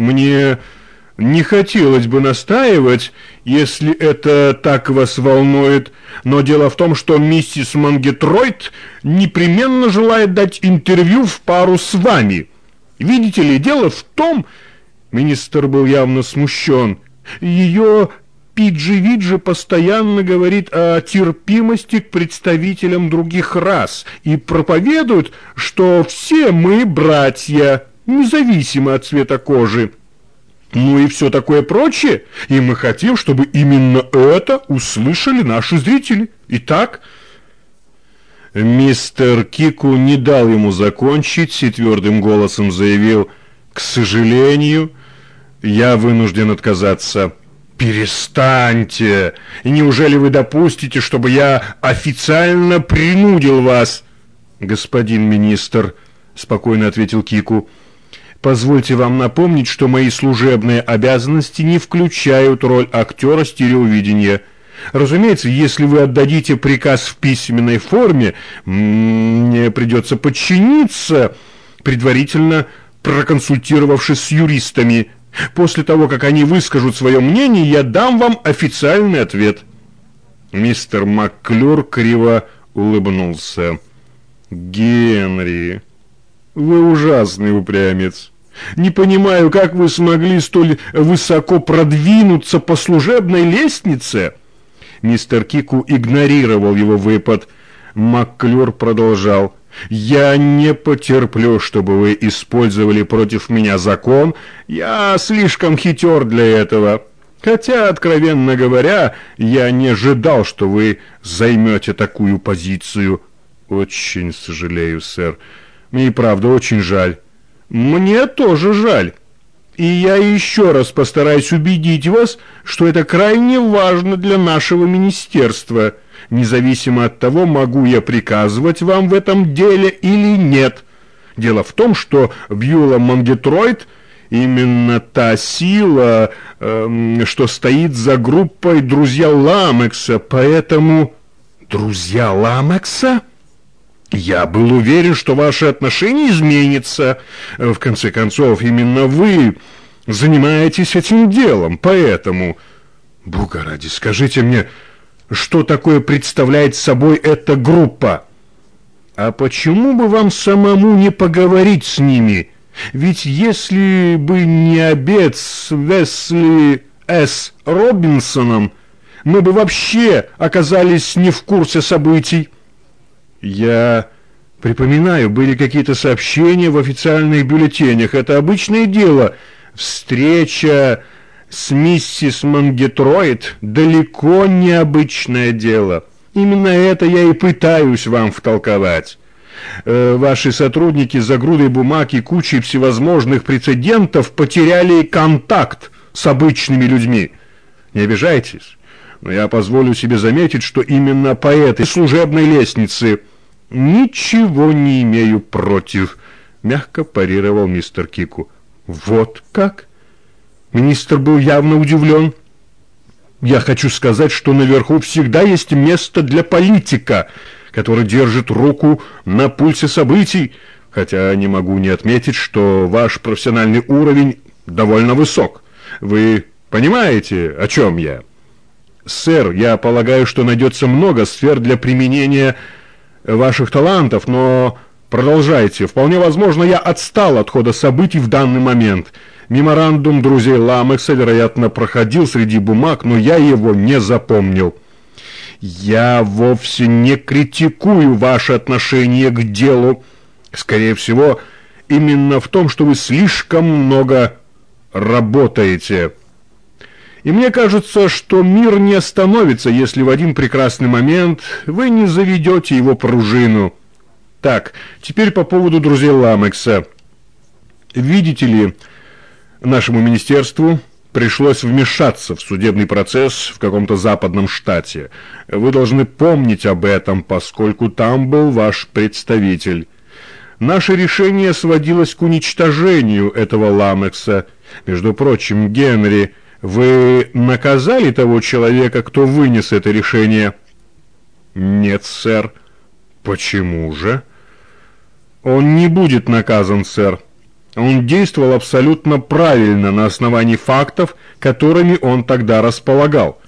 Мне не хотелось бы настаивать, если это так вас волнует, но дело в том, что миссис Мангетройд непременно желает дать интервью в пару с вами. Видите ли, дело в том, министр был явно смущен, ее Пиджи-Виджи постоянно говорит о терпимости к представителям других рас и проповедует, что все мы братья, независимо от цвета кожи. Ну и все такое прочее, и мы хотим, чтобы именно это услышали наши зрители. Итак... Мистер Кику не дал ему закончить и твердым голосом заявил, «К сожалению, я вынужден отказаться». «Перестаньте! Неужели вы допустите, чтобы я официально принудил вас?» «Господин министр», — спокойно ответил Кику, — «позвольте вам напомнить, что мои служебные обязанности не включают роль актера стереовидения». Разумеется, если вы отдадите приказ в письменной форме, мне придется подчиниться, предварительно проконсультировавшись с юристами. После того, как они выскажут свое мнение, я дам вам официальный ответ». Мистер Макклюр криво улыбнулся. «Генри, вы ужасный упрямец. Не понимаю, как вы смогли столь высоко продвинуться по служебной лестнице?» Мистер Кику игнорировал его выпад. Макклюр продолжал. «Я не потерплю, чтобы вы использовали против меня закон. Я слишком хитер для этого. Хотя, откровенно говоря, я не ожидал, что вы займете такую позицию. Очень сожалею, сэр. Мне и правда очень жаль. Мне тоже жаль. И я еще раз постараюсь убедить вас, что это крайне важно для нашего министерства» независимо от того, могу я приказывать вам в этом деле или нет. Дело в том, что Бьюла Мангетроид именно та сила, э, что стоит за группой «Друзья Ламекса», поэтому... «Друзья Ламекса?» Я был уверен, что ваши отношения изменятся. В конце концов, именно вы занимаетесь этим делом, поэтому... Бога ради, скажите мне что такое представляет собой эта группа. А почему бы вам самому не поговорить с ними? Ведь если бы не обед с Весли С. Робинсоном, мы бы вообще оказались не в курсе событий. Я припоминаю, были какие-то сообщения в официальных бюллетенях. Это обычное дело. Встреча с миссис Мангетроид далеко необычное дело. Именно это я и пытаюсь вам втолковать. Э, ваши сотрудники за грудой бумаг и кучей всевозможных прецедентов потеряли контакт с обычными людьми. Не обижайтесь, но я позволю себе заметить, что именно по этой служебной лестнице ничего не имею против, мягко парировал мистер Кику. Вот как? Министр был явно удивлен. Я хочу сказать, что наверху всегда есть место для политика, который держит руку на пульсе событий, хотя не могу не отметить, что ваш профессиональный уровень довольно высок. Вы понимаете, о чем я? Сэр, я полагаю, что найдется много сфер для применения ваших талантов, но продолжайте. Вполне возможно, я отстал от хода событий в данный момент – Меморандум друзей Ламекса, вероятно, проходил среди бумаг, но я его не запомнил. Я вовсе не критикую ваше отношение к делу. Скорее всего, именно в том, что вы слишком много работаете. И мне кажется, что мир не остановится, если в один прекрасный момент вы не заведете его пружину. Так, теперь по поводу друзей Ламекса. Видите ли, нашему министерству пришлось вмешаться в судебный процесс в каком-то западном штате. Вы должны помнить об этом, поскольку там был ваш представитель. Наше решение сводилось к уничтожению этого Ламекса. Между прочим, Генри, вы наказали того человека, кто вынес это решение? Нет, сэр. Почему же? Он не будет наказан, сэр. Он действовал абсолютно правильно на основании фактов, которыми он тогда располагал.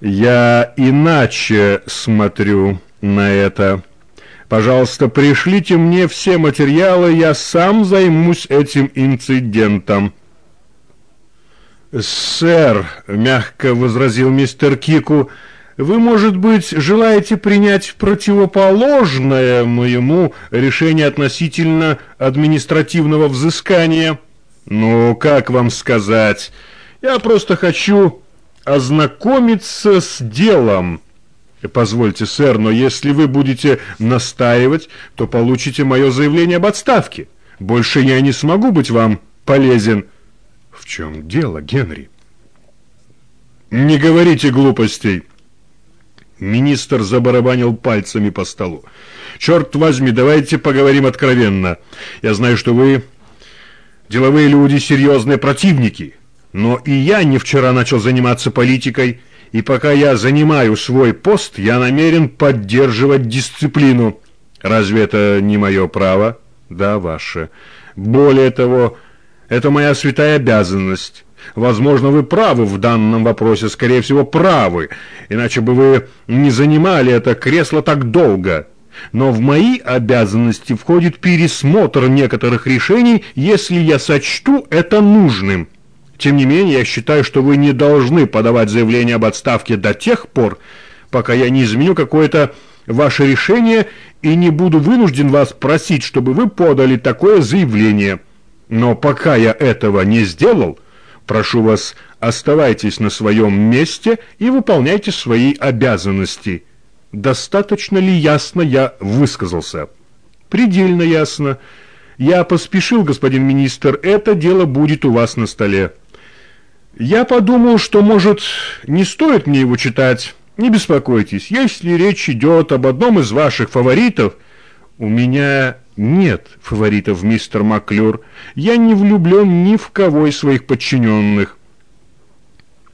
Я иначе смотрю на это. Пожалуйста, пришлите мне все материалы, я сам займусь этим инцидентом. «Сэр», — мягко возразил мистер Кику, — вы, может быть, желаете принять противоположное моему решение относительно административного взыскания? Ну, как вам сказать? Я просто хочу ознакомиться с делом. Позвольте, сэр, но если вы будете настаивать, то получите мое заявление об отставке. Больше я не смогу быть вам полезен. В чем дело, Генри? Не говорите глупостей. Министр забарабанил пальцами по столу. «Черт возьми, давайте поговорим откровенно. Я знаю, что вы деловые люди, серьезные противники. Но и я не вчера начал заниматься политикой, и пока я занимаю свой пост, я намерен поддерживать дисциплину. Разве это не мое право? Да, ваше. Более того, это моя святая обязанность». Возможно, вы правы в данном вопросе, скорее всего, правы, иначе бы вы не занимали это кресло так долго. Но в мои обязанности входит пересмотр некоторых решений, если я сочту это нужным. Тем не менее, я считаю, что вы не должны подавать заявление об отставке до тех пор, пока я не изменю какое-то ваше решение и не буду вынужден вас просить, чтобы вы подали такое заявление. Но пока я этого не сделал, Прошу вас, оставайтесь на своем месте и выполняйте свои обязанности. Достаточно ли ясно я высказался? Предельно ясно. Я поспешил, господин министр, это дело будет у вас на столе. Я подумал, что, может, не стоит мне его читать. Не беспокойтесь, если речь идет об одном из ваших фаворитов, у меня «Нет, фаворитов, мистер Маклюр, я не влюблен ни в кого из своих подчиненных».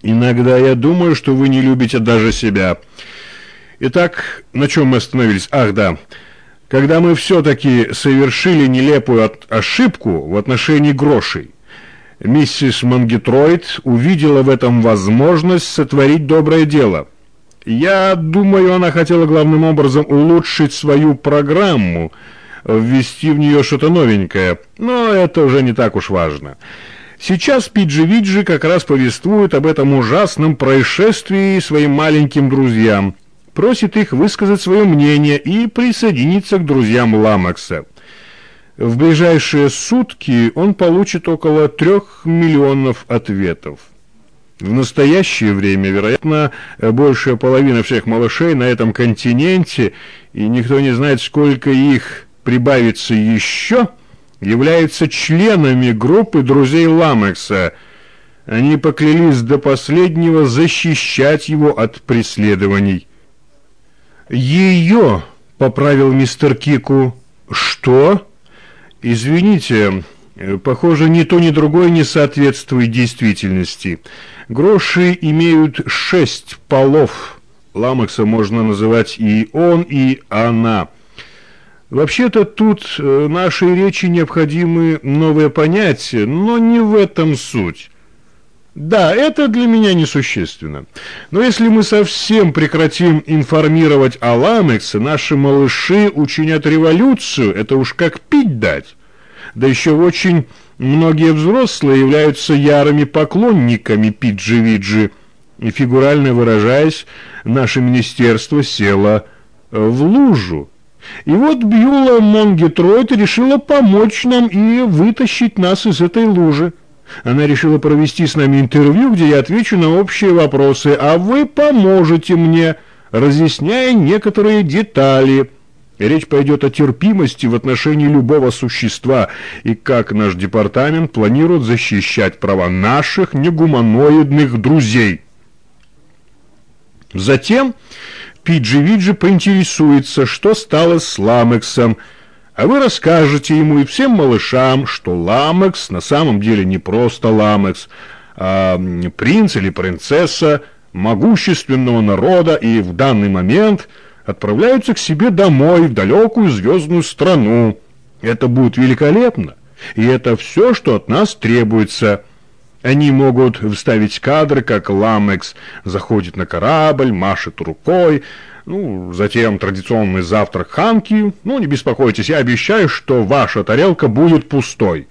«Иногда я думаю, что вы не любите даже себя». Итак, на чем мы остановились? Ах, да. Когда мы все-таки совершили нелепую ошибку в отношении грошей, миссис Мангетроид увидела в этом возможность сотворить доброе дело. Я думаю, она хотела главным образом улучшить свою программу – ввести в нее что-то новенькое, но это уже не так уж важно. Сейчас Пиджи Виджи как раз повествует об этом ужасном происшествии своим маленьким друзьям, просит их высказать свое мнение и присоединиться к друзьям Ламекса. В ближайшие сутки он получит около трех миллионов ответов. В настоящее время, вероятно, большая половина всех малышей на этом континенте, и никто не знает, сколько их прибавится еще, являются членами группы друзей Ламекса. Они поклялись до последнего защищать его от преследований. «Ее!» — поправил мистер Кику. «Что?» «Извините, похоже, ни то, ни другое не соответствует действительности. Гроши имеют шесть полов. Ламекса можно называть и он, и она». Вообще-то тут э, нашей речи необходимы новые понятия, но не в этом суть. Да, это для меня несущественно. Но если мы совсем прекратим информировать о Ламексе, наши малыши учинят революцию, это уж как пить дать. Да еще очень многие взрослые являются ярыми поклонниками Пиджи-Виджи. И фигурально выражаясь, наше министерство село в лужу. И вот Бьюла Монгетройт решила помочь нам и вытащить нас из этой лужи. Она решила провести с нами интервью, где я отвечу на общие вопросы, а вы поможете мне, разъясняя некоторые детали. Речь пойдет о терпимости в отношении любого существа и как наш департамент планирует защищать права наших негуманоидных друзей. Затем Пиджи Виджи поинтересуется, что стало с Ламексом, а вы расскажете ему и всем малышам, что Ламекс на самом деле не просто Ламекс, а принц или принцесса могущественного народа и в данный момент отправляются к себе домой в далекую звездную страну. Это будет великолепно. И это все, что от нас требуется. Они могут вставить кадры, как Ламекс заходит на корабль, машет рукой, ну, затем традиционный завтрак Ханки. Ну, не беспокойтесь, я обещаю, что ваша тарелка будет пустой.